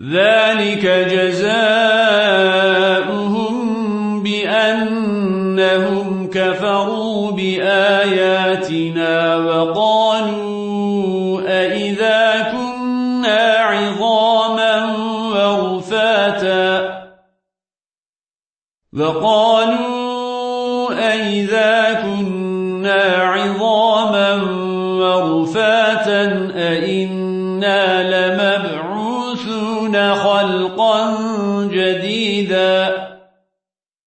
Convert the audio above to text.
ذلك جزاؤهم بأنهم كفروا بآياتنا وقالوا أئذا كنا عظاما ورفاتا وقالوا أئذا كنا عظاما ورفاتا أئنا يحدثون خلقا جديدا